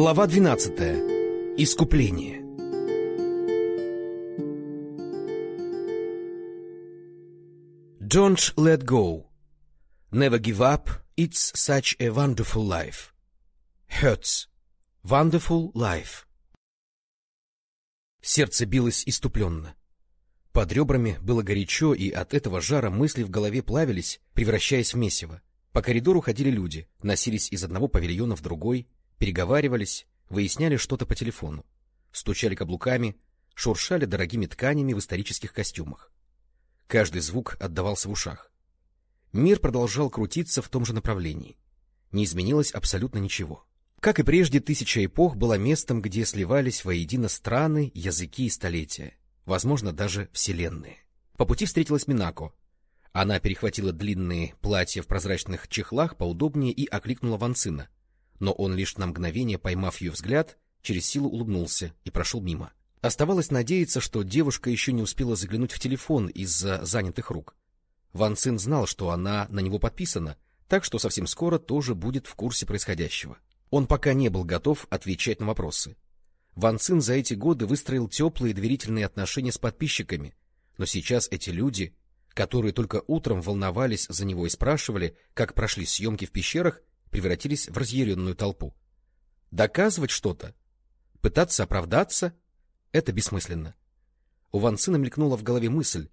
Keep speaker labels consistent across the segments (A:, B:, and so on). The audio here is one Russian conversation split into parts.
A: Глава 12. Искупление. Don't let go. Never give up. It's such a wonderful life. Hurts. Wonderful life. Сердце билось иступленно. Под ребрами было горячо, и от этого жара мысли в голове плавились, превращаясь в месиво. По коридору ходили люди, носились из одного павильона в другой, переговаривались, выясняли что-то по телефону, стучали каблуками, шуршали дорогими тканями в исторических костюмах. Каждый звук отдавался в ушах. Мир продолжал крутиться в том же направлении. Не изменилось абсолютно ничего. Как и прежде, тысяча эпох была местом, где сливались воедино страны, языки и столетия, возможно, даже вселенные. По пути встретилась Минако. Она перехватила длинные платья в прозрачных чехлах поудобнее и окликнула Ванцина, но он лишь на мгновение, поймав ее взгляд, через силу улыбнулся и прошел мимо. Оставалось надеяться, что девушка еще не успела заглянуть в телефон из-за занятых рук. Ван Цин знал, что она на него подписана, так что совсем скоро тоже будет в курсе происходящего. Он пока не был готов отвечать на вопросы. Ван Цин за эти годы выстроил теплые доверительные отношения с подписчиками, но сейчас эти люди, которые только утром волновались за него и спрашивали, как прошли съемки в пещерах, превратились в разъяренную толпу. Доказывать что-то, пытаться оправдаться — это бессмысленно. У Ван Цина мелькнула в голове мысль,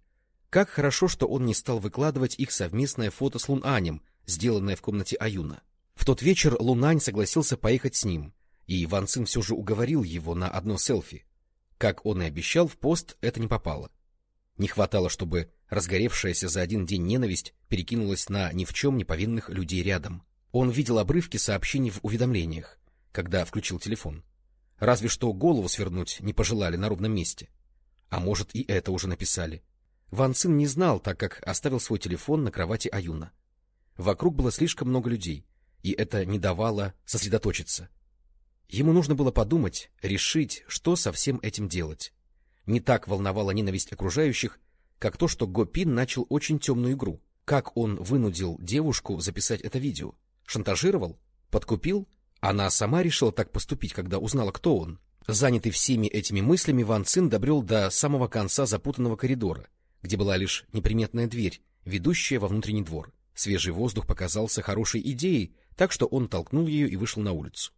A: как хорошо, что он не стал выкладывать их совместное фото с Лунанем, сделанное в комнате Аюна. В тот вечер Лунань согласился поехать с ним, и Ван Цин все же уговорил его на одно селфи. Как он и обещал, в пост это не попало. Не хватало, чтобы разгоревшаяся за один день ненависть перекинулась на ни в чем не повинных людей рядом. Он видел обрывки сообщений в уведомлениях, когда включил телефон. Разве что голову свернуть не пожелали на ровном месте. А может, и это уже написали. Ван Цин не знал, так как оставил свой телефон на кровати Аюна. Вокруг было слишком много людей, и это не давало сосредоточиться. Ему нужно было подумать, решить, что со всем этим делать. Не так волновала ненависть окружающих, как то, что Гопин начал очень темную игру. Как он вынудил девушку записать это видео? Шантажировал? Подкупил? Она сама решила так поступить, когда узнала, кто он. Занятый всеми этими мыслями, Ван Цин добрел до самого конца запутанного коридора, где была лишь неприметная дверь, ведущая во внутренний двор. Свежий воздух показался хорошей идеей, так что он толкнул ее и вышел на улицу.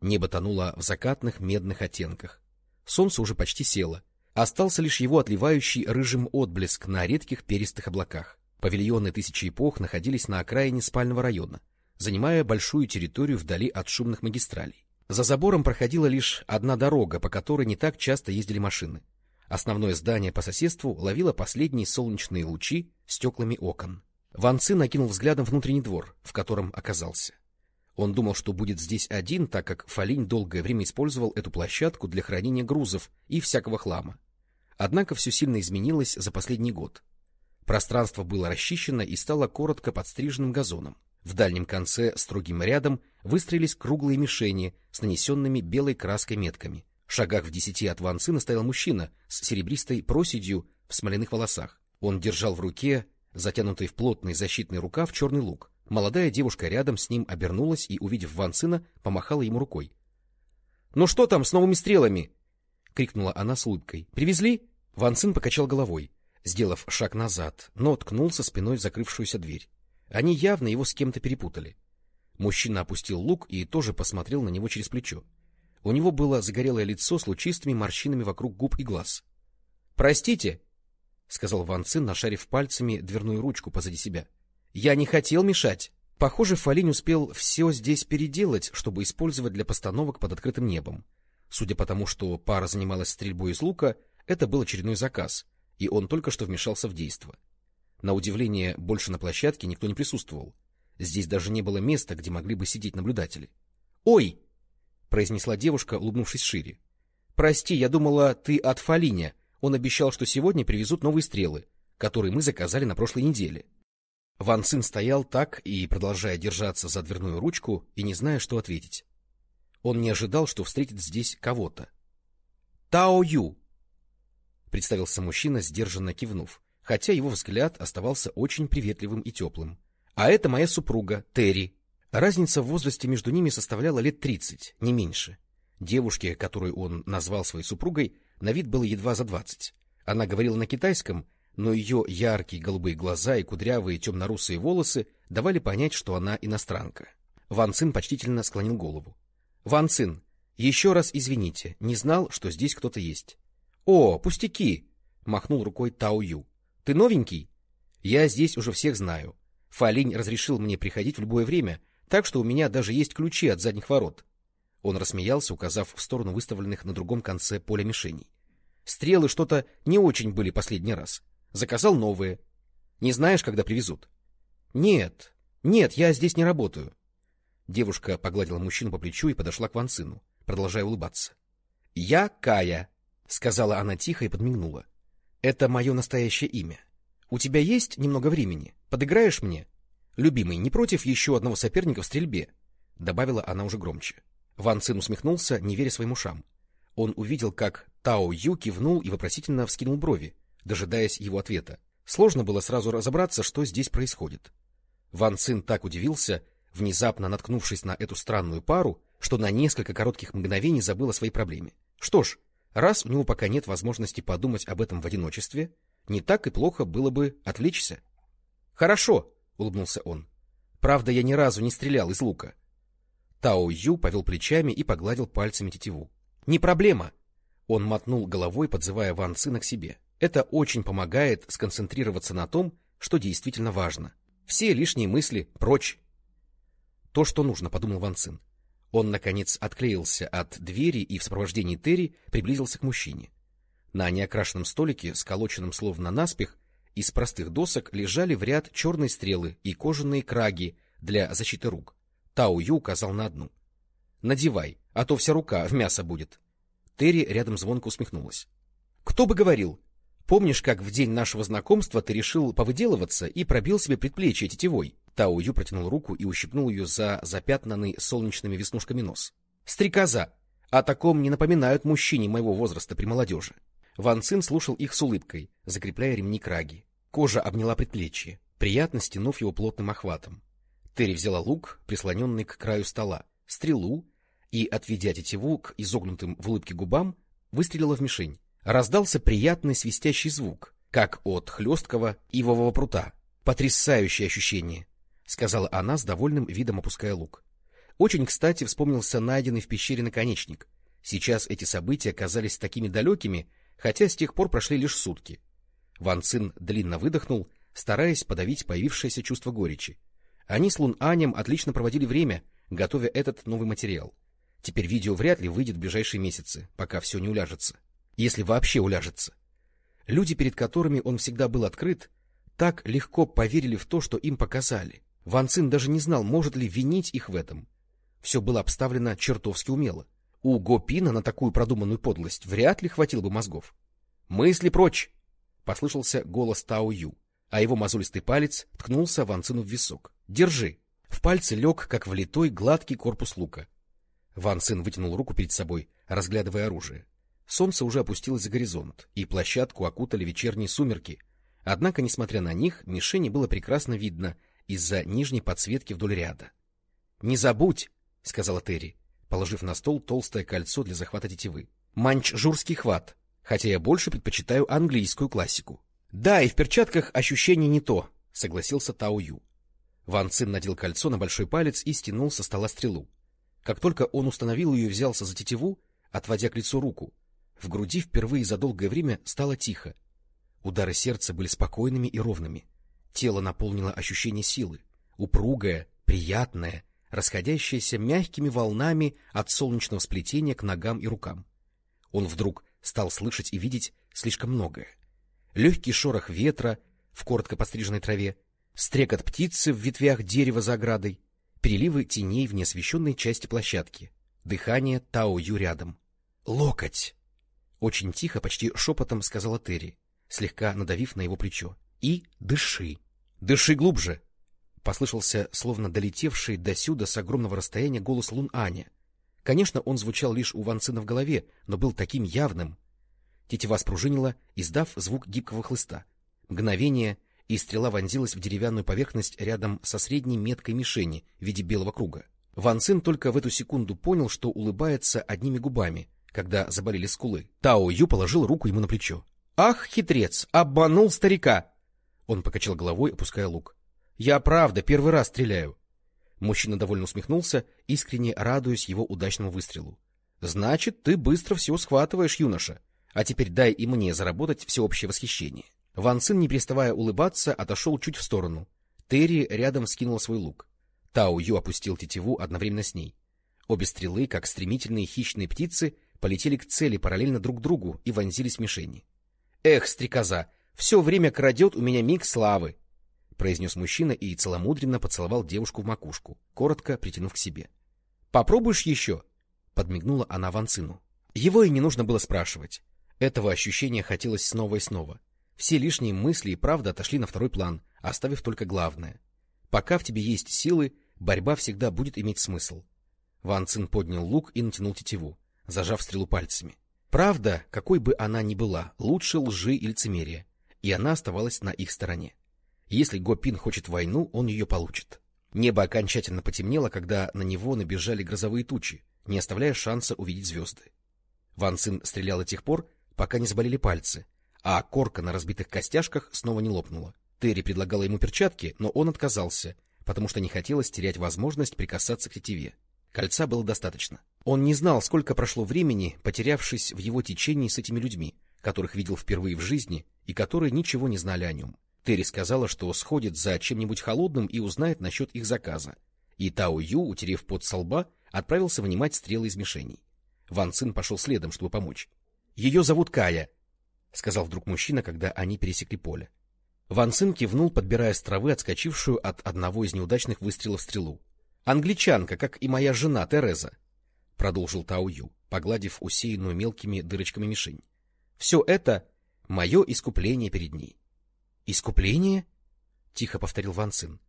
A: Небо тонуло в закатных медных оттенках. Солнце уже почти село. Остался лишь его отливающий рыжим отблеск на редких перистых облаках. Павильоны тысячи эпох находились на окраине спального района занимая большую территорию вдали от шумных магистралей. За забором проходила лишь одна дорога, по которой не так часто ездили машины. Основное здание по соседству ловило последние солнечные лучи стеклами окон. Ван Ци накинул взглядом внутренний двор, в котором оказался. Он думал, что будет здесь один, так как Фалинь долгое время использовал эту площадку для хранения грузов и всякого хлама. Однако все сильно изменилось за последний год. Пространство было расчищено и стало коротко подстриженным газоном. В дальнем конце строгим рядом выстроились круглые мишени с нанесенными белой краской метками. В шагах в десяти от Ван Цина стоял мужчина с серебристой проседью в смоляных волосах. Он держал в руке, затянутый в плотный защитный рукав, черный лук. Молодая девушка рядом с ним обернулась и, увидев Ван Цина, помахала ему рукой. — Ну что там с новыми стрелами? — крикнула она с улыбкой. — Привезли? Ван Цин покачал головой, сделав шаг назад, но ткнулся спиной в закрывшуюся дверь. Они явно его с кем-то перепутали. Мужчина опустил лук и тоже посмотрел на него через плечо. У него было загорелое лицо с лучистыми морщинами вокруг губ и глаз. — Простите, — сказал Ван Цин, нашарив пальцами дверную ручку позади себя. — Я не хотел мешать. Похоже, Фалинь успел все здесь переделать, чтобы использовать для постановок под открытым небом. Судя по тому, что пара занималась стрельбой из лука, это был очередной заказ, и он только что вмешался в действо. На удивление, больше на площадке никто не присутствовал. Здесь даже не было места, где могли бы сидеть наблюдатели. «Ой!» — произнесла девушка, улыбнувшись шире. «Прости, я думала, ты от Фалиня. Он обещал, что сегодня привезут новые стрелы, которые мы заказали на прошлой неделе». Ван Цин стоял так и, продолжая держаться за дверную ручку, и не зная, что ответить. Он не ожидал, что встретит здесь кого-то. «Тао Ю!» — представился мужчина, сдержанно кивнув хотя его взгляд оставался очень приветливым и теплым. — А это моя супруга, Терри. Разница в возрасте между ними составляла лет тридцать, не меньше. Девушке, которую он назвал своей супругой, на вид было едва за двадцать. Она говорила на китайском, но ее яркие голубые глаза и кудрявые темно-русые волосы давали понять, что она иностранка. Ван Цин почтительно склонил голову. — Ван Цин, еще раз извините, не знал, что здесь кто-то есть. — О, пустяки! — махнул рукой Тао Ю. — Ты новенький? — Я здесь уже всех знаю. Фалинь разрешил мне приходить в любое время, так что у меня даже есть ключи от задних ворот. Он рассмеялся, указав в сторону выставленных на другом конце поля мишеней. Стрелы что-то не очень были последний раз. Заказал новые. Не знаешь, когда привезут? — Нет, нет, я здесь не работаю. Девушка погладила мужчину по плечу и подошла к Ванцину, продолжая улыбаться. — Я Кая, — сказала она тихо и подмигнула. — Это мое настоящее имя. У тебя есть немного времени? Подыграешь мне? — Любимый, не против еще одного соперника в стрельбе? — добавила она уже громче. Ван Цин усмехнулся, не веря своим ушам. Он увидел, как Тао Ю кивнул и вопросительно вскинул брови, дожидаясь его ответа. Сложно было сразу разобраться, что здесь происходит. Ван Цин так удивился, внезапно наткнувшись на эту странную пару, что на несколько коротких мгновений забыл о своей проблеме. Что ж, раз у него пока нет возможности подумать об этом в одиночестве, не так и плохо было бы отвлечься. — Хорошо, — улыбнулся он. — Правда, я ни разу не стрелял из лука. Тао Ю повел плечами и погладил пальцами тетиву. — Не проблема! Он мотнул головой, подзывая Ван Цина к себе. Это очень помогает сконцентрироваться на том, что действительно важно. Все лишние мысли прочь. То, что нужно, — подумал Ван Цин. Он, наконец, отклеился от двери и в сопровождении Терри приблизился к мужчине. На неокрашенном столике, сколоченном словно наспех, из простых досок лежали в ряд черные стрелы и кожаные краги для защиты рук. Тау Ю указал на одну. — Надевай, а то вся рука в мясо будет. Терри рядом звонко усмехнулась. — Кто бы говорил? Помнишь, как в день нашего знакомства ты решил повыделываться и пробил себе предплечье тетевой? Тау Ю протянул руку и ущипнул ее за запятнанный солнечными веснушками нос. — Стрекоза! О таком не напоминают мужчине моего возраста при молодежи. Ван Цин слушал их с улыбкой, закрепляя ремни краги. Кожа обняла предплечье, приятно стянув его плотным охватом. Терри взяла лук, прислоненный к краю стола, стрелу и, отведя тетиву к изогнутым в улыбке губам, выстрелила в мишень. Раздался приятный свистящий звук, как от хлесткого ивового прута. Потрясающее ощущение, — сказала она с довольным видом опуская лук. Очень кстати вспомнился найденный в пещере наконечник. Сейчас эти события казались такими далекими, хотя с тех пор прошли лишь сутки. Ван Цин длинно выдохнул, стараясь подавить появившееся чувство горечи. Они с Лун Анем отлично проводили время, готовя этот новый материал. Теперь видео вряд ли выйдет в ближайшие месяцы, пока все не уляжется. Если вообще уляжется. Люди, перед которыми он всегда был открыт, так легко поверили в то, что им показали. Ван Цин даже не знал, может ли винить их в этом. Все было обставлено чертовски умело. У Гопина на такую продуманную подлость вряд ли хватило бы мозгов. «Мысли прочь!» — послышался голос Тао Ю, а его мозолистый палец ткнулся Ван Цину в висок. «Держи!» В пальце лег, как влитой, гладкий корпус лука. Ван Цин вытянул руку перед собой, разглядывая оружие. Солнце уже опустилось за горизонт, и площадку окутали вечерние сумерки. Однако, несмотря на них, мишени было прекрасно видно из-за нижней подсветки вдоль ряда. — Не забудь, — сказала Терри, положив на стол толстое кольцо для захвата тетивы. — Манчжурский хват, хотя я больше предпочитаю английскую классику. — Да, и в перчатках ощущение не то, — согласился Тао Ю. Ван Цин надел кольцо на большой палец и стянул со стола стрелу. Как только он установил ее и взялся за тетиву, отводя к лицу руку, в груди впервые за долгое время стало тихо. Удары сердца были спокойными и ровными. Тело наполнило ощущение силы, упругое, приятное, расходящаяся мягкими волнами от солнечного сплетения к ногам и рукам. Он вдруг стал слышать и видеть слишком многое. Легкий шорох ветра в коротко постриженной траве, стрекот птицы в ветвях дерева за оградой, переливы теней в неосвещенной части площадки, дыхание Тао-Ю рядом. «Локоть!» Очень тихо, почти шепотом сказала Терри, слегка надавив на его плечо. «И дыши!» «Дыши глубже!» Послышался, словно долетевший до сюда с огромного расстояния голос Лун Аня. Конечно, он звучал лишь у Ван Цина в голове, но был таким явным. Тетива спружинила, издав звук гибкого хлыста. Мгновение, и стрела вонзилась в деревянную поверхность рядом со средней меткой мишени в виде белого круга. Ван Цин только в эту секунду понял, что улыбается одними губами, когда заболели скулы. Тао Ю положил руку ему на плечо. — Ах, хитрец! Обманул старика! Он покачал головой, опуская лук. — Я правда первый раз стреляю. Мужчина довольно усмехнулся, искренне радуясь его удачному выстрелу. — Значит, ты быстро все схватываешь, юноша. А теперь дай и мне заработать всеобщее восхищение. Ван Цин, не переставая улыбаться, отошел чуть в сторону. Терри рядом скинул свой лук. Тао Ю опустил тетиву одновременно с ней. Обе стрелы, как стремительные хищные птицы, полетели к цели параллельно друг другу и вонзились в мишени. — Эх, стрекоза, все время крадет у меня миг славы! — произнес мужчина и целомудренно поцеловал девушку в макушку, коротко притянув к себе. — Попробуешь еще? — подмигнула она Ван Цину. Его и не нужно было спрашивать. Этого ощущения хотелось снова и снова. Все лишние мысли и правда отошли на второй план, оставив только главное. Пока в тебе есть силы, борьба всегда будет иметь смысл. Ван Цин поднял лук и натянул тетиву зажав стрелу пальцами. Правда, какой бы она ни была, лучше лжи и лицемерия, и она оставалась на их стороне. Если Гопин хочет войну, он ее получит. Небо окончательно потемнело, когда на него набежали грозовые тучи, не оставляя шанса увидеть звезды. Ван Цин стрелял до тех пор, пока не заболели пальцы, а корка на разбитых костяшках снова не лопнула. Терри предлагала ему перчатки, но он отказался, потому что не хотелось терять возможность прикасаться к тетиве. Кольца было достаточно. Он не знал, сколько прошло времени, потерявшись в его течении с этими людьми, которых видел впервые в жизни и которые ничего не знали о нем. Терри сказала, что сходит за чем-нибудь холодным и узнает насчет их заказа. И Тао Ю, утерев пот со лба, отправился вынимать стрелы из мишеней. Ван Цин пошел следом, чтобы помочь. — Ее зовут Кая, — сказал вдруг мужчина, когда они пересекли поле. Ван Цин кивнул, подбирая с травы отскочившую от одного из неудачных выстрелов стрелу. Англичанка, как и моя жена Тереза, — продолжил Тау Ю, погладив усеянную мелкими дырочками мишень. — Все это — мое искупление перед ней. — Искупление? — тихо повторил Ван Цин.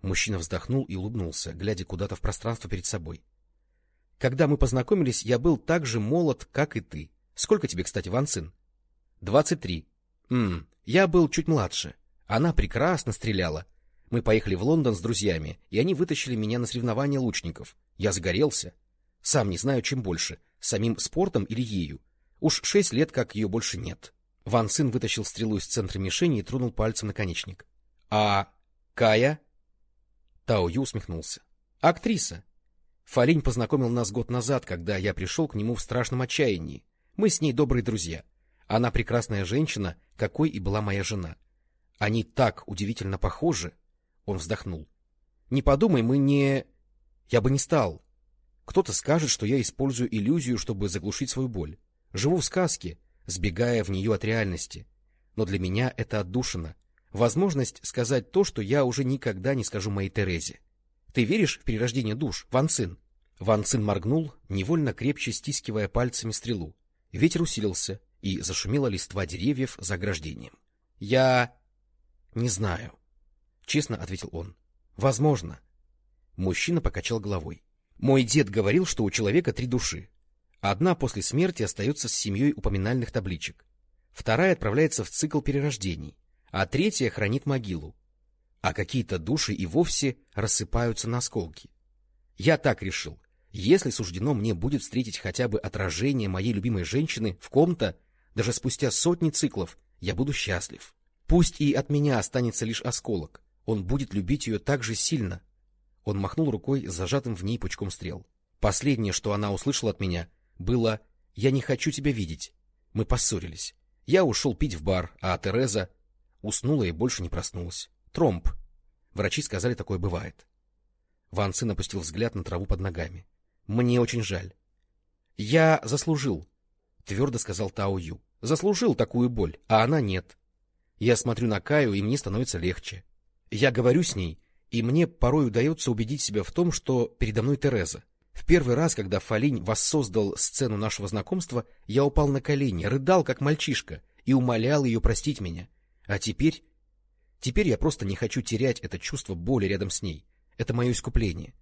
A: Мужчина вздохнул и улыбнулся, глядя куда-то в пространство перед собой. — Когда мы познакомились, я был так же молод, как и ты. Сколько тебе, кстати, Ван Цин? — Двадцать три. — Я был чуть младше. Она прекрасно стреляла. — мы поехали в Лондон с друзьями, и они вытащили меня на соревнования лучников. Я загорелся. Сам не знаю, чем больше, самим спортом или ею. Уж шесть лет, как ее больше нет. Ван Цин вытащил стрелу из центра мишени и тронул пальцем наконечник. — А Кая? Тао Ю усмехнулся. — Актриса. Фалинь познакомил нас год назад, когда я пришел к нему в страшном отчаянии. Мы с ней добрые друзья. Она прекрасная женщина, какой и была моя жена. Они так удивительно похожи. Он вздохнул. — Не подумай, мы не... Я бы не стал. Кто-то скажет, что я использую иллюзию, чтобы заглушить свою боль. Живу в сказке, сбегая в нее от реальности. Но для меня это отдушина. Возможность сказать то, что я уже никогда не скажу моей Терезе. Ты веришь в перерождение душ, Ван Цин? Ван Цин моргнул, невольно крепче стискивая пальцами стрелу. Ветер усилился, и зашумела листва деревьев за ограждением. — Я... не знаю. Честно ответил он. Возможно. Мужчина покачал головой. Мой дед говорил, что у человека три души. Одна после смерти остается с семьей упоминальных табличек. Вторая отправляется в цикл перерождений, а третья хранит могилу. А какие-то души и вовсе рассыпаются на осколки. Я так решил. Если суждено мне будет встретить хотя бы отражение моей любимой женщины в ком-то, даже спустя сотни циклов, я буду счастлив. Пусть и от меня останется лишь осколок, он будет любить ее так же сильно. Он махнул рукой с зажатым в ней пучком стрел. Последнее, что она услышала от меня, было «Я не хочу тебя видеть». Мы поссорились. Я ушел пить в бар, а Тереза уснула и больше не проснулась. Тромб. Врачи сказали, такое бывает. Ван Цин опустил взгляд на траву под ногами. — Мне очень жаль. — Я заслужил, — твердо сказал Тао Ю. — Заслужил такую боль, а она нет. Я смотрю на Каю, и мне становится легче. Я говорю с ней, и мне порой удается убедить себя в том, что передо мной Тереза. Первый раз, когда Фалинь воссоздал сцену нашего знакомства, я упал на колени, рыдал, как мальчишка, и умолял ее простить меня. А теперь... Теперь я просто не хочу терять это чувство боли рядом с ней. Это мое искупление.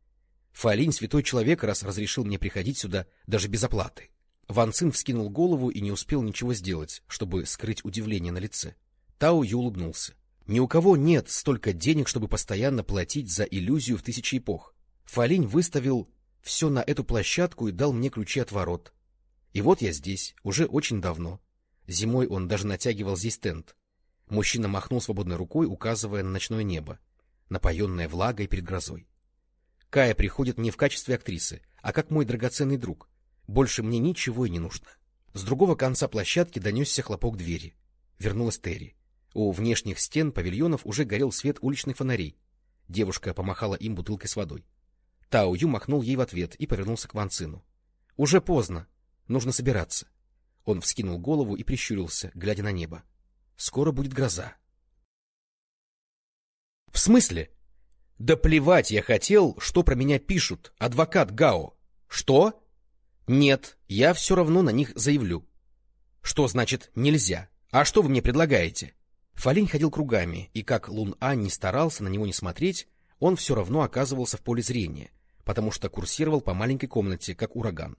A: Фалинь — святой человек, раз разрешил мне приходить сюда даже без оплаты. Ван Цин вскинул голову и не успел ничего сделать, чтобы скрыть удивление на лице. Тао Ю улыбнулся. Ни у кого нет столько денег, чтобы постоянно платить за иллюзию в тысячи эпох. Фалинь выставил все на эту площадку и дал мне ключи от ворот. И вот я здесь, уже очень давно. Зимой он даже натягивал здесь тент. Мужчина махнул свободной рукой, указывая на ночное небо, напоенное влагой перед грозой. Кая приходит не в качестве актрисы, а как мой драгоценный друг. Больше мне ничего и не нужно. С другого конца площадки донесся хлопок двери. Вернулась Терри. У внешних стен павильонов уже горел свет уличных фонарей. Девушка помахала им бутылкой с водой. Тао Ю махнул ей в ответ и повернулся к Ван Цину. — Уже поздно. Нужно собираться. Он вскинул голову и прищурился, глядя на небо. Скоро будет гроза. — В смысле? — Да плевать я хотел, что про меня пишут, адвокат Гао. — Что? — Нет, я все равно на них заявлю. — Что значит «нельзя»? А что вы мне предлагаете? Фалинь ходил кругами, и как Лун Ань не старался на него не смотреть, он все равно оказывался в поле зрения, потому что курсировал по маленькой комнате, как ураган.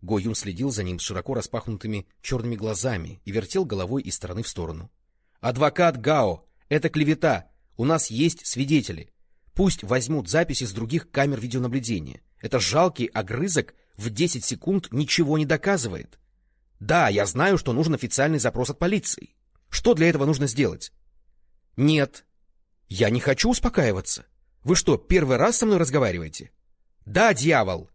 A: Го Юн следил за ним с широко распахнутыми черными глазами и вертел головой из стороны в сторону. — Адвокат Гао! Это клевета! У нас есть свидетели! Пусть возьмут записи с других камер видеонаблюдения. Это жалкий огрызок в 10 секунд ничего не доказывает. Да, я знаю, что нужен официальный запрос от полиции. Что для этого нужно сделать? Нет. Я не хочу успокаиваться. Вы что, первый раз со мной разговариваете? Да, дьявол!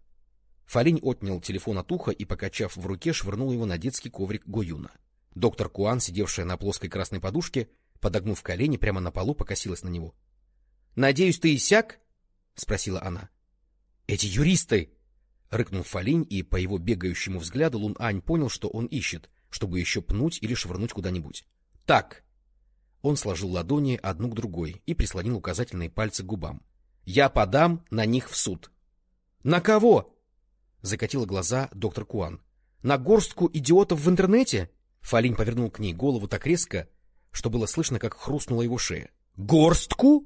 A: Фалинь отнял телефон от уха и, покачав в руке, швырнул его на детский коврик Гоюна. Доктор Куан, сидевшая на плоской красной подушке, подогнув колени прямо на полу, покосилась на него. — Надеюсь, ты иссяк? — спросила она. — Эти юристы! — рыкнул Фалинь, и по его бегающему взгляду Лун Ань понял, что он ищет, чтобы еще пнуть или швырнуть куда-нибудь. — Так! Он сложил ладони одну к другой и прислонил указательные пальцы к губам. — Я подам на них в суд. — На кого? Закатила глаза доктор Куан. На горстку идиотов в интернете? Фалинь повернул к ней голову так резко, что было слышно, как хрустнула его шея. Горстку?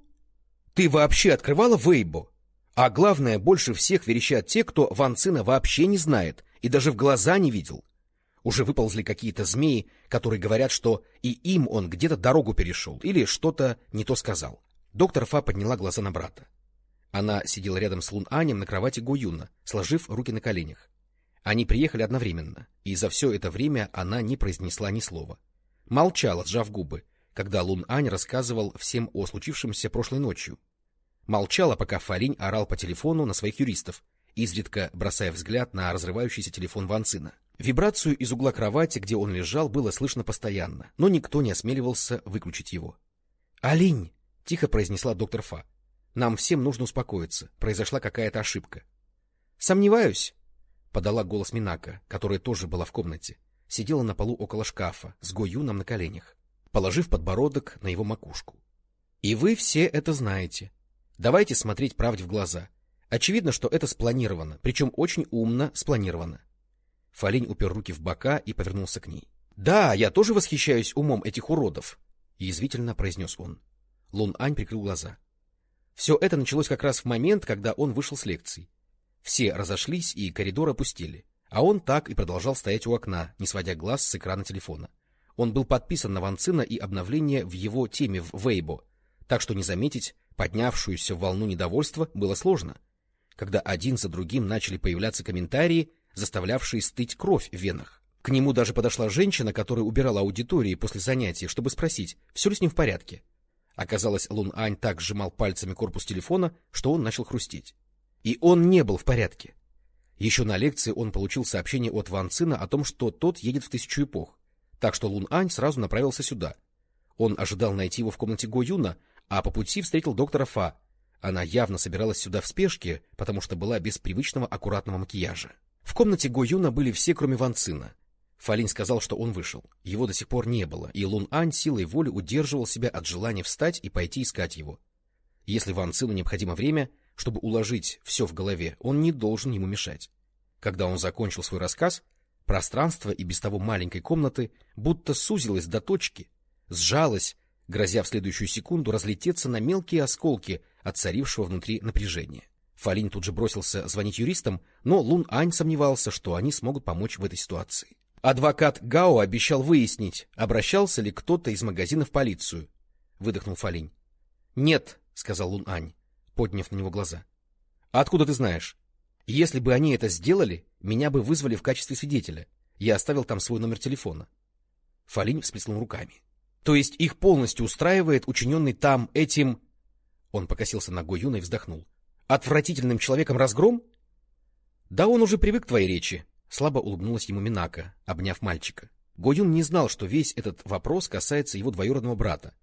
A: Ты вообще открывала Вейбо? А главное, больше всех верещат те, кто Ван Цина вообще не знает и даже в глаза не видел. Уже выползли какие-то змеи, которые говорят, что и им он где-то дорогу перешел или что-то не то сказал. Доктор Фа подняла глаза на брата. Она сидела рядом с Лун Анем на кровати Го Юна, сложив руки на коленях. Они приехали одновременно, и за все это время она не произнесла ни слова. Молчала, сжав губы, когда Лун Ань рассказывал всем о случившемся прошлой ночью. Молчала, пока Фаринь орал по телефону на своих юристов, изредка бросая взгляд на разрывающийся телефон Ван Цина. Вибрацию из угла кровати, где он лежал, было слышно постоянно, но никто не осмеливался выключить его. — Алинь! — тихо произнесла доктор Фа. Нам всем нужно успокоиться. Произошла какая-то ошибка. — Сомневаюсь, — подала голос Минака, которая тоже была в комнате. Сидела на полу около шкафа, с Гоюном на коленях, положив подбородок на его макушку. — И вы все это знаете. Давайте смотреть правде в глаза. Очевидно, что это спланировано, причем очень умно спланировано. Фалинь упер руки в бока и повернулся к ней. — Да, я тоже восхищаюсь умом этих уродов, — язвительно произнес он. Лун Ань прикрыл глаза. — все это началось как раз в момент, когда он вышел с лекции. Все разошлись, и коридор опустили. А он так и продолжал стоять у окна, не сводя глаз с экрана телефона. Он был подписан на Ванцина и обновление в его теме в Вейбо, так что не заметить поднявшуюся волну недовольства было сложно. Когда один за другим начали появляться комментарии, заставлявшие стыть кровь в венах. К нему даже подошла женщина, которая убирала аудитории после занятия, чтобы спросить, все ли с ним в порядке. Оказалось, Лун Ань так сжимал пальцами корпус телефона, что он начал хрустеть. И он не был в порядке. Еще на лекции он получил сообщение от Ван Цина о том, что тот едет в тысячу эпох, так что Лун Ань сразу направился сюда. Он ожидал найти его в комнате Го Юна, а по пути встретил доктора Фа. Она явно собиралась сюда в спешке, потому что была без привычного аккуратного макияжа. В комнате Го Юна были все, кроме Ван Цина. Фалинь сказал, что он вышел. Его до сих пор не было, и Лун Ань силой воли удерживал себя от желания встать и пойти искать его. Если Ван Цину необходимо время, чтобы уложить все в голове, он не должен ему мешать. Когда он закончил свой рассказ, пространство и без того маленькой комнаты будто сузилось до точки, сжалось, грозя в следующую секунду разлететься на мелкие осколки от царившего внутри напряжения. Фалинь тут же бросился звонить юристам, но Лун Ань сомневался, что они смогут помочь в этой ситуации. Адвокат Гао обещал выяснить, обращался ли кто-то из магазина в полицию. — выдохнул Фалинь. — Нет, — сказал Лун Ань, подняв на него глаза. — А откуда ты знаешь? Если бы они это сделали, меня бы вызвали в качестве свидетеля. Я оставил там свой номер телефона. Фалинь всплеснул руками. — То есть их полностью устраивает учиненный там этим... Он покосился на Го Юна и вздохнул. — Отвратительным человеком разгром? — Да он уже привык к твоей речи, — слабо улыбнулась ему Минака, обняв мальчика. Го Юн не знал, что весь этот вопрос касается его двоюродного брата.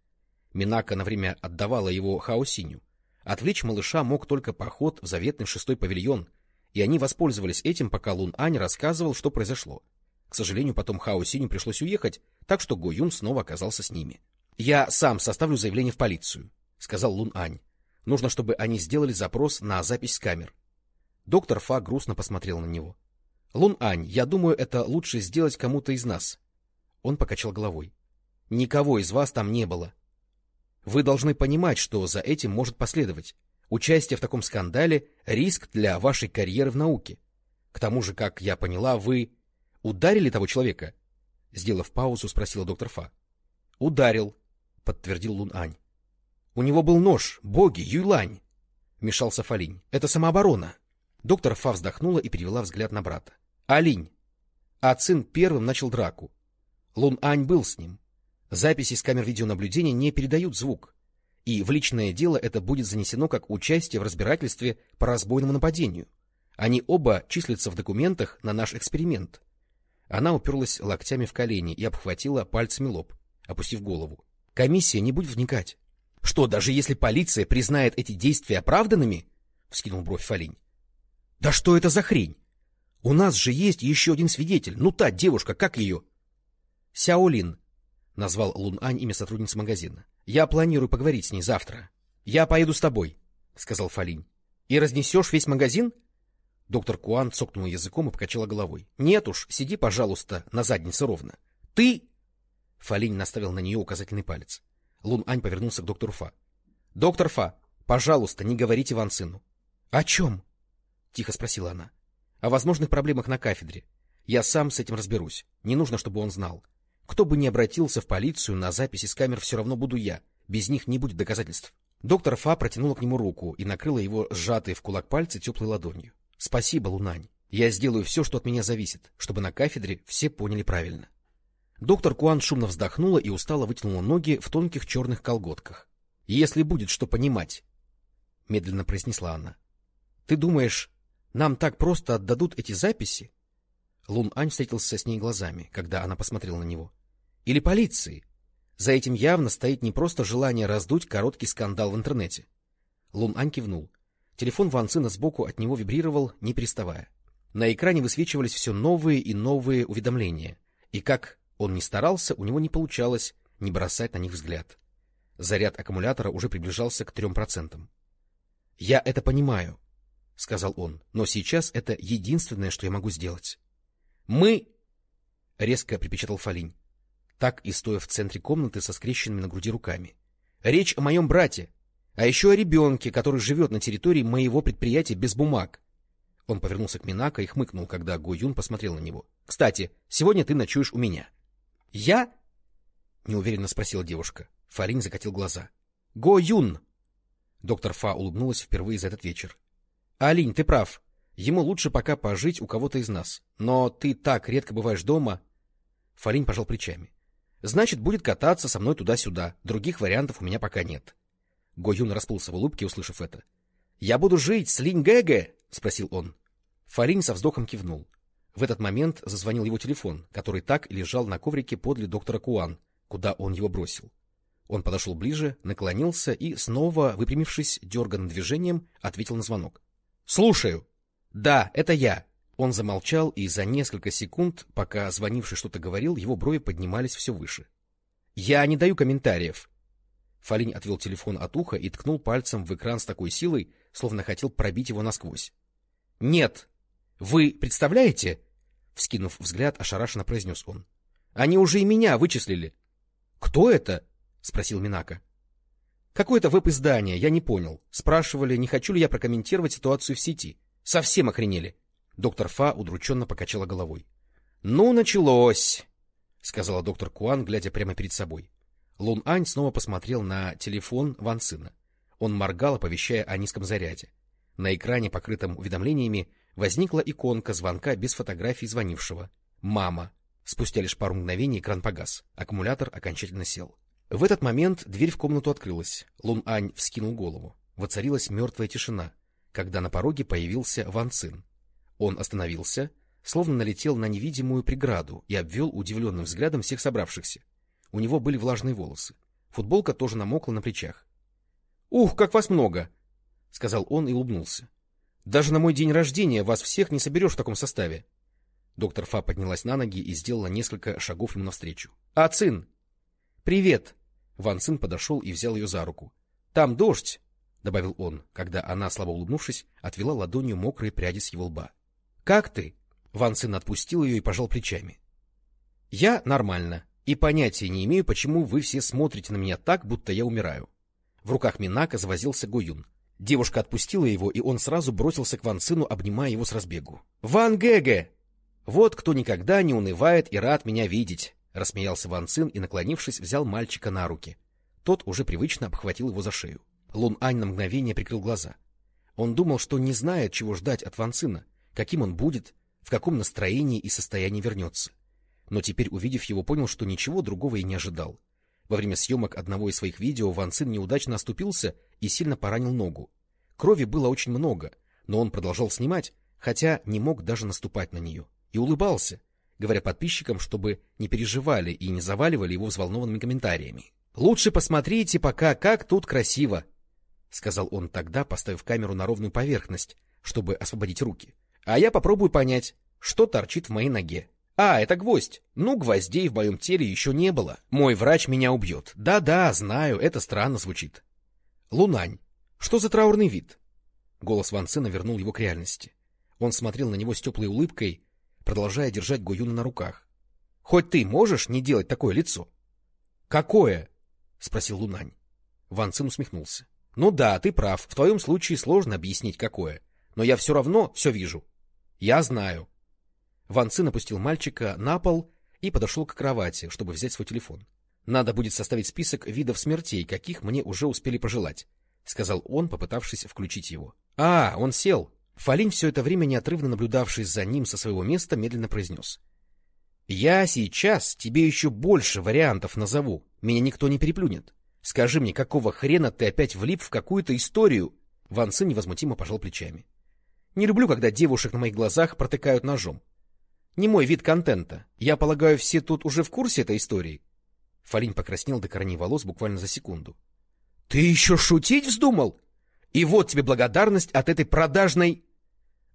A: Минака на время отдавала его Хаосиню. Отвлечь малыша мог только поход в заветный шестой павильон, и они воспользовались этим, пока Лун Ань рассказывал, что произошло. К сожалению, потом Хао Синю пришлось уехать, так что Го Юн снова оказался с ними. — Я сам составлю заявление в полицию, — сказал Лун Ань. — Нужно, чтобы они сделали запрос на запись с камер. Доктор Фа грустно посмотрел на него. — Лун Ань, я думаю, это лучше сделать кому-то из нас. Он покачал головой. — Никого из вас там не было. Вы должны понимать, что за этим может последовать. Участие в таком скандале — риск для вашей карьеры в науке. К тому же, как я поняла, вы ударили того человека? Сделав паузу, спросила доктор Фа. — Ударил, — подтвердил Лун Ань. — У него был нож, боги, Юйлань, — вмешался Фалинь. — Это самооборона. Доктор Фа вздохнула и перевела взгляд на брата. — Алинь. А Цин первым начал драку. Лун Ань был с ним. Записи с камер видеонаблюдения не передают звук, и в личное дело это будет занесено как участие в разбирательстве по разбойному нападению. Они оба числятся в документах на наш эксперимент. Она уперлась локтями в колени и обхватила пальцами лоб, опустив голову. Комиссия не будет вникать. — Что, даже если полиция признает эти действия оправданными? — вскинул бровь Фалинь. — Да что это за хрень? У нас же есть еще один свидетель. Ну, та девушка, как ее? — Сяолин, — назвал Лун Ань имя сотрудницы магазина. — Я планирую поговорить с ней завтра. — Я поеду с тобой, — сказал Фалинь. — И разнесешь весь магазин? Доктор Куан цокнула языком и покачала головой. — Нет уж, сиди, пожалуйста, на заднице ровно. — Ты... Фалинь наставил на нее указательный палец. Лун Ань повернулся к доктору Фа. — Доктор Фа, пожалуйста, не говорите Ван Сыну. — О чем? — тихо спросила она. — О возможных проблемах на кафедре. Я сам с этим разберусь. Не нужно, чтобы он знал. Кто бы ни обратился в полицию, на записи с камер все равно буду я. Без них не будет доказательств. Доктор Фа протянула к нему руку и накрыла его сжатой в кулак пальцы теплой ладонью. — Спасибо, Лунань. Я сделаю все, что от меня зависит, чтобы на кафедре все поняли правильно. Доктор Куан шумно вздохнула и устало вытянула ноги в тонких черных колготках. — Если будет что понимать, — медленно произнесла она. — Ты думаешь, нам так просто отдадут эти записи? Лун Ань встретился с ней глазами, когда она посмотрела на него. — Или полиции? За этим явно стоит не просто желание раздуть короткий скандал в интернете. Лун Ань кивнул. Телефон Ван Цина сбоку от него вибрировал, не переставая. На экране высвечивались все новые и новые уведомления, и как он ни старался, у него не получалось не бросать на них взгляд. Заряд аккумулятора уже приближался к трем процентам. — Я это понимаю, — сказал он, — но сейчас это единственное, что я могу сделать. Мы... — резко припечатал Фалинь, так и стоя в центре комнаты со скрещенными на груди руками. — Речь о моем брате, а еще о ребенке, который живет на территории моего предприятия без бумаг. Он повернулся к Минако и хмыкнул, когда Го Юн посмотрел на него. — Кстати, сегодня ты ночуешь у меня. — Я? — неуверенно спросила девушка. Фалинь закатил глаза. — Го Юн! Доктор Фа улыбнулась впервые за этот вечер. — Алинь, ты прав. Ему лучше пока пожить у кого-то из нас. Но ты так редко бываешь дома. Фалинь пожал плечами. Значит, будет кататься со мной туда-сюда. Других вариантов у меня пока нет. Гоюн расплылся в улыбке, услышав это. — Я буду жить с Линь Гэгэ? — спросил он. Фалинь со вздохом кивнул. В этот момент зазвонил его телефон, который так лежал на коврике подле доктора Куан, куда он его бросил. Он подошел ближе, наклонился и, снова выпрямившись дерганным движением, ответил на звонок. — Слушаю. «Да, это я». Он замолчал, и за несколько секунд, пока звонивший что-то говорил, его брови поднимались все выше. «Я не даю комментариев». Фалинь отвел телефон от уха и ткнул пальцем в экран с такой силой, словно хотел пробить его насквозь. «Нет! Вы представляете?» Вскинув взгляд, ошарашенно произнес он. «Они уже и меня вычислили». «Кто это?» — спросил Минака. «Какое-то веб-издание, я не понял. Спрашивали, не хочу ли я прокомментировать ситуацию в сети. Совсем охренели. Доктор Фа удрученно покачала головой. — Ну, началось, — сказала доктор Куан, глядя прямо перед собой. Лун Ань снова посмотрел на телефон Ван Сына. Он моргал, оповещая о низком заряде. На экране, покрытом уведомлениями, возникла иконка звонка без фотографии звонившего. «Мама». Спустя лишь пару мгновений экран погас. Аккумулятор окончательно сел. В этот момент дверь в комнату открылась. Лун Ань вскинул голову. Воцарилась мертвая тишина, когда на пороге появился Ван Цин. Он остановился, словно налетел на невидимую преграду и обвел удивленным взглядом всех собравшихся. У него были влажные волосы. Футболка тоже намокла на плечах. — Ух, как вас много! — сказал он и улыбнулся. — Даже на мой день рождения вас всех не соберешь в таком составе. Доктор Фа поднялась на ноги и сделала несколько шагов ему навстречу. — А, Цин! — Привет! Ван Цин подошел и взял ее за руку. — Там дождь! — добавил он, когда она, слабо улыбнувшись, отвела ладонью мокрые пряди с его лба. — Как ты? Ван Цин отпустил ее и пожал плечами. — Я нормально, и понятия не имею, почему вы все смотрите на меня так, будто я умираю. В руках Минака завозился Гуюн. Девушка отпустила его, и он сразу бросился к Ван Цину, обнимая его с разбегу. — Ван Гэгэ! Вот кто никогда не унывает и рад меня видеть! — рассмеялся Ван Цин и, наклонившись, взял мальчика на руки. Тот уже привычно обхватил его за шею. Лун Ань на мгновение прикрыл глаза. Он думал, что не знает, чего ждать от Ван Цина, каким он будет, в каком настроении и состоянии вернется но теперь, увидев его, понял, что ничего другого и не ожидал. Во время съемок одного из своих видео Ван Цин неудачно оступился и сильно поранил ногу. Крови было очень много, но он продолжал снимать, хотя не мог даже наступать на нее. И улыбался, говоря подписчикам, чтобы не переживали и не заваливали его взволнованными комментариями. — Лучше посмотрите пока, как тут красиво, — сказал он тогда, поставив камеру на ровную поверхность, чтобы освободить руки. — А я попробую понять, что торчит в моей ноге. А, это гвоздь. Ну, гвоздей в моем теле еще не было. Мой врач меня убьет. Да-да, знаю, это странно звучит. Лунань. Что за траурный вид? Голос Ван Цина вернул его к реальности. Он смотрел на него с теплой улыбкой, продолжая держать Гуюна на руках. — Хоть ты можешь не делать такое лицо? — Какое? — спросил Лунань. Ван Цин усмехнулся. — Ну да, ты прав. В твоем случае сложно объяснить, какое. Но я все равно все вижу. — Я знаю. Ван Цин опустил мальчика на пол и подошел к кровати, чтобы взять свой телефон. — Надо будет составить список видов смертей, каких мне уже успели пожелать, — сказал он, попытавшись включить его. — А, он сел. Фалинь, все это время неотрывно наблюдавший за ним со своего места, медленно произнес. — Я сейчас тебе еще больше вариантов назову. Меня никто не переплюнет. Скажи мне, какого хрена ты опять влип в какую-то историю? Ван Цин невозмутимо пожал плечами. — Не люблю, когда девушек на моих глазах протыкают ножом. Не мой вид контента. Я полагаю, все тут уже в курсе этой истории? Фалин покраснел до корней волос буквально за секунду. — Ты еще шутить вздумал? И вот тебе благодарность от этой продажной...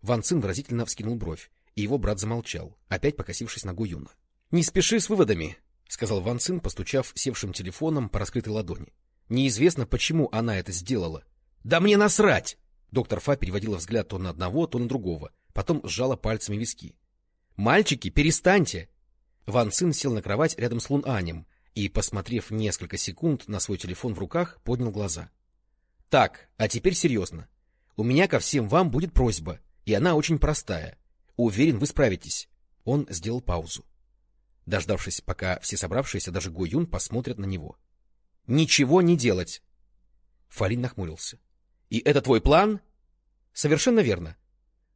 A: Ван Цин выразительно вскинул бровь, и его брат замолчал, опять покосившись на Гуюна. — Не спеши с выводами, — сказал Ван Цин, постучав севшим телефоном по раскрытой ладони. — Неизвестно, почему она это сделала. — Да мне насрать! Доктор Фа переводила взгляд то на одного, то на другого, потом сжала пальцами виски. «Мальчики, перестаньте!» Ван Цин сел на кровать рядом с Лун Анем и, посмотрев несколько секунд на свой телефон в руках, поднял глаза. «Так, а теперь серьезно. У меня ко всем вам будет просьба, и она очень простая. Уверен, вы справитесь». Он сделал паузу. Дождавшись, пока все собравшиеся, даже Го Юн, посмотрят на него. «Ничего не делать!» Фалин нахмурился. «И это твой план?» «Совершенно верно.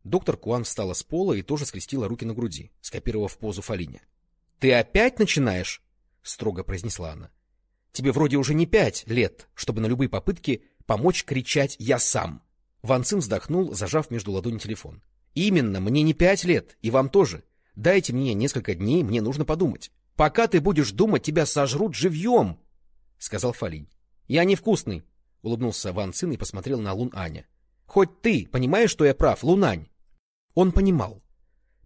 A: Доктор Куан встала с пола и тоже скрестила руки на груди, скопировав позу Фалиня. — Ты опять начинаешь? — строго произнесла она. — Тебе вроде уже не пять лет, чтобы на любые попытки помочь кричать «я сам». Ван Цин вздохнул, зажав между ладони телефон. — Именно, мне не пять лет, и вам тоже. Дайте мне несколько дней, мне нужно подумать. — Пока ты будешь думать, тебя сожрут живьем, — сказал Фалинь. — Я невкусный, — улыбнулся Ван Цин и посмотрел на Лун Аня. — Хоть ты понимаешь, что я прав, Лунань? Он понимал.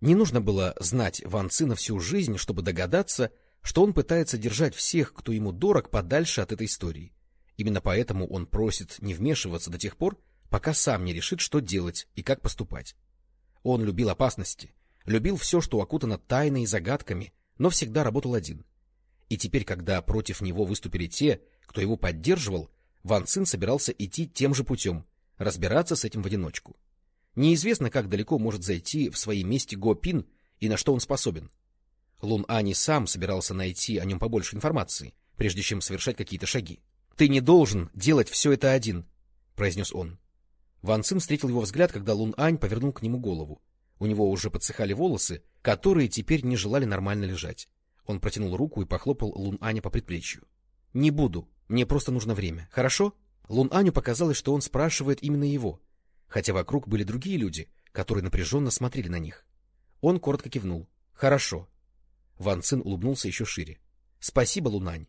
A: Не нужно было знать Ван Цина всю жизнь, чтобы догадаться, что он пытается держать всех, кто ему дорог, подальше от этой истории. Именно поэтому он просит не вмешиваться до тех пор, пока сам не решит, что делать и как поступать. Он любил опасности, любил все, что окутано тайной и загадками, но всегда работал один. И теперь, когда против него выступили те, кто его поддерживал, Ван Цин собирался идти тем же путем, разбираться с этим в одиночку. Неизвестно, как далеко может зайти в своей месте Го Пин и на что он способен. Лун Ани сам собирался найти о нем побольше информации, прежде чем совершать какие-то шаги. — Ты не должен делать все это один, — произнес он. Ван Цин встретил его взгляд, когда Лун Ань повернул к нему голову. У него уже подсыхали волосы, которые теперь не желали нормально лежать. Он протянул руку и похлопал Лун Аня по предплечью. — Не буду. Мне просто нужно время. Хорошо? Лун Аню показалось, что он спрашивает именно его, хотя вокруг были другие люди, которые напряженно смотрели на них. Он коротко кивнул. — Хорошо. Ван Цин улыбнулся еще шире. — Спасибо, Лунань.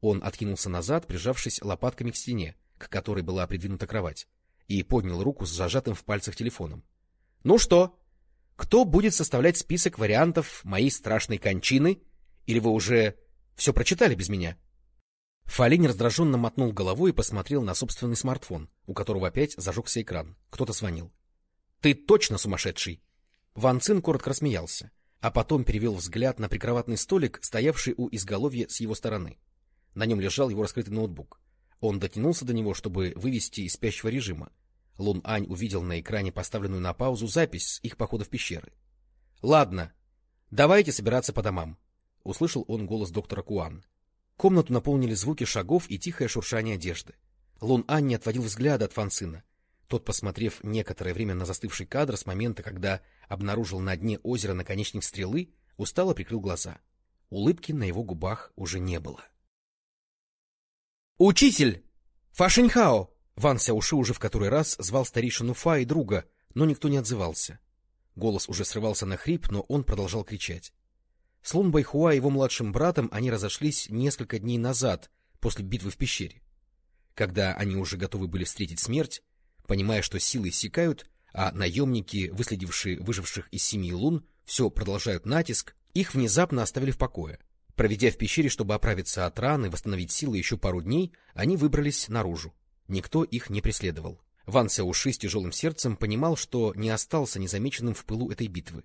A: Он откинулся назад, прижавшись лопатками к стене, к которой была придвинута кровать, и поднял руку с зажатым в пальцах телефоном. — Ну что? Кто будет составлять список вариантов моей страшной кончины? Или вы уже все прочитали без меня? Фалин раздраженно мотнул головой и посмотрел на собственный смартфон, у которого опять зажегся экран. Кто-то звонил. — Ты точно сумасшедший? Ван Цин коротко рассмеялся, а потом перевел взгляд на прикроватный столик, стоявший у изголовья с его стороны. На нем лежал его раскрытый ноутбук. Он дотянулся до него, чтобы вывести из спящего режима. Лун Ань увидел на экране поставленную на паузу запись с их похода в пещеры. — Ладно, давайте собираться по домам, — услышал он голос доктора Куан. Комнату наполнили звуки шагов и тихое шуршание одежды. Лун Ань не отводил взгляда от Фанцина. Тот, посмотрев некоторое время на застывший кадр с момента, когда обнаружил на дне озера наконечник стрелы, устало прикрыл глаза. Улыбки на его губах уже не было. «Учитель! Фашиньхао!» Ван Сяуши уже в который раз звал старейшину Фа и друга, но никто не отзывался. Голос уже срывался на хрип, но он продолжал кричать. С Лун Байхуа и его младшим братом они разошлись несколько дней назад, после битвы в пещере. Когда они уже готовы были встретить смерть, Понимая, что силы иссякают, а наемники, выследившие выживших из семьи лун, все продолжают натиск, их внезапно оставили в покое. Проведя в пещере, чтобы оправиться от раны восстановить силы еще пару дней, они выбрались наружу. Никто их не преследовал. Ван Сяуши с тяжелым сердцем понимал, что не остался незамеченным в пылу этой битвы.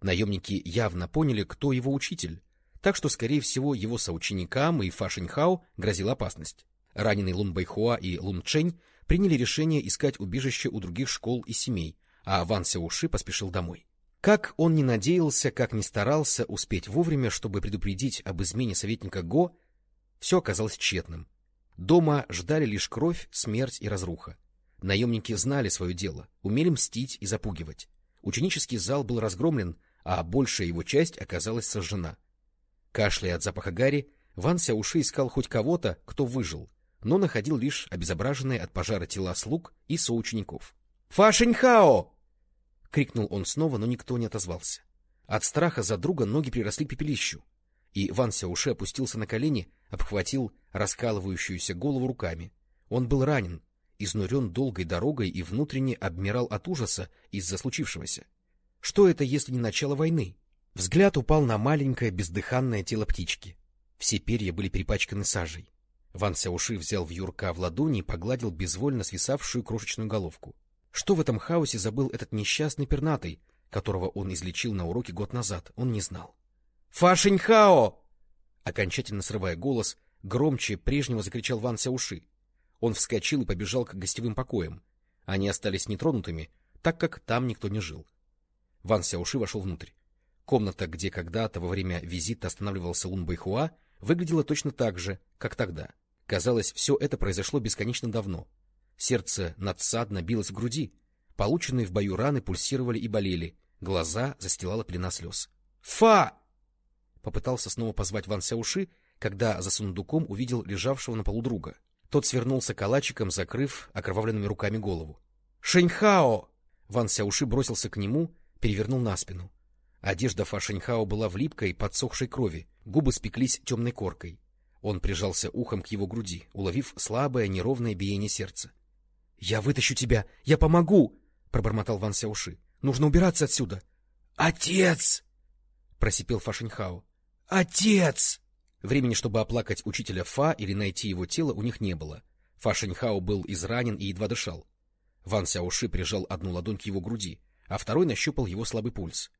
A: Наемники явно поняли, кто его учитель, так что, скорее всего, его соученикам и Фа Шиньхао грозила опасность. Раненый Лун Байхуа и Лун Чэнь приняли решение искать убежище у других школ и семей, а Ван Сяуши поспешил домой. Как он не надеялся, как не старался успеть вовремя, чтобы предупредить об измене советника Го, все оказалось тщетным. Дома ждали лишь кровь, смерть и разруха. Наемники знали свое дело, умели мстить и запугивать. Ученический зал был разгромлен, а большая его часть оказалась сожжена. Кашляя от запаха гари, Ван Сяуши искал хоть кого-то, кто выжил, но находил лишь обезображенные от пожара тела слуг и соучеников. «Фашеньхао!» — крикнул он снова, но никто не отозвался. От страха за друга ноги приросли к пепелищу, и Ван Сяуше опустился на колени, обхватил раскалывающуюся голову руками. Он был ранен, изнурен долгой дорогой и внутренне обмирал от ужаса из-за случившегося. Что это, если не начало войны? Взгляд упал на маленькое бездыханное тело птички. Все перья были перепачканы сажей. Ван Сяуши взял в Юрка в ладони и погладил безвольно свисавшую крошечную головку. Что в этом хаосе забыл этот несчастный пернатый, которого он излечил на уроке год назад, он не знал. «Фашиньхао!» Окончательно срывая голос, громче прежнего закричал Ван Сяуши. Он вскочил и побежал к гостевым покоям. Они остались нетронутыми, так как там никто не жил. Ван Сяуши вошел внутрь. Комната, где когда-то во время визита останавливался Лун Байхуа, выглядела точно так же, как тогда. Казалось, все это произошло бесконечно давно. Сердце надсадно билось в груди. Полученные в бою раны пульсировали и болели. Глаза застилала пелена слез. «Фа!» Попытался снова позвать Ван Сяуши, когда за сундуком увидел лежавшего на полу друга. Тот свернулся калачиком, закрыв окровавленными руками голову. «Шэньхао!» Ван Сяуши бросился к нему, перевернул на спину. Одежда Фа Шэньхао была в липкой, подсохшей крови, губы спеклись темной коркой. Он прижался ухом к его груди, уловив слабое, неровное биение сердца. — Я вытащу тебя! Я помогу! — пробормотал Ван Сяуши. — Нужно убираться отсюда! — Отец! — просипел Фашиньхао. — Отец! Времени, чтобы оплакать учителя Фа или найти его тело, у них не было. Фашиньхао был изранен и едва дышал. Ван Сяуши прижал одну ладонь к его груди, а второй нащупал его слабый пульс.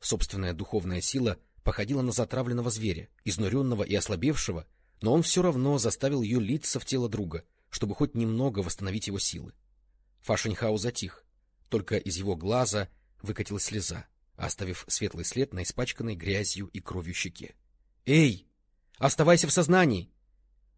A: Собственная духовная сила походила на затравленного зверя, изнуренного и ослабевшего, но он все равно заставил ее литься в тело друга, чтобы хоть немного восстановить его силы. Фашеньхау затих, только из его глаза выкатилась слеза, оставив светлый след на испачканной грязью и кровью щеке. — Эй, оставайся в сознании!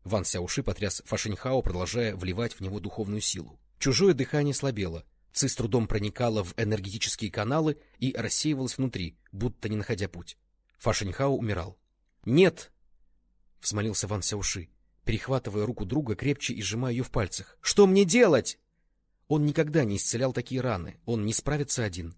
A: Ван Сяуши потряс Фашеньхао, продолжая вливать в него духовную силу. Чужое дыхание слабело, ци с трудом проникала в энергетические каналы и рассеивалась внутри, будто не находя путь. Фашеньхао умирал. — Нет! — взмолился Ван Сяуши, перехватывая руку друга крепче и сжимая ее в пальцах. — Что мне делать? Он никогда не исцелял такие раны, он не справится один.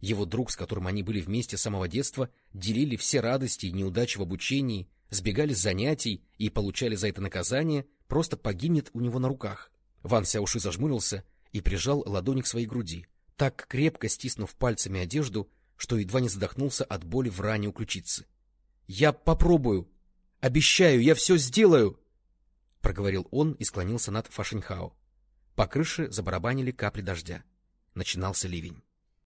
A: Его друг, с которым они были вместе с самого детства, делили все радости и неудачи в обучении, сбегали с занятий и получали за это наказание, просто погибнет у него на руках. Ван Сяуши зажмурился и прижал ладони к своей груди, так крепко стиснув пальцами одежду, что едва не задохнулся от боли в ране у ключицы. — Я попробую! Обещаю, я все сделаю! — проговорил он и склонился над Фашеньхао. По крыше забарабанили капли дождя. Начинался ливень.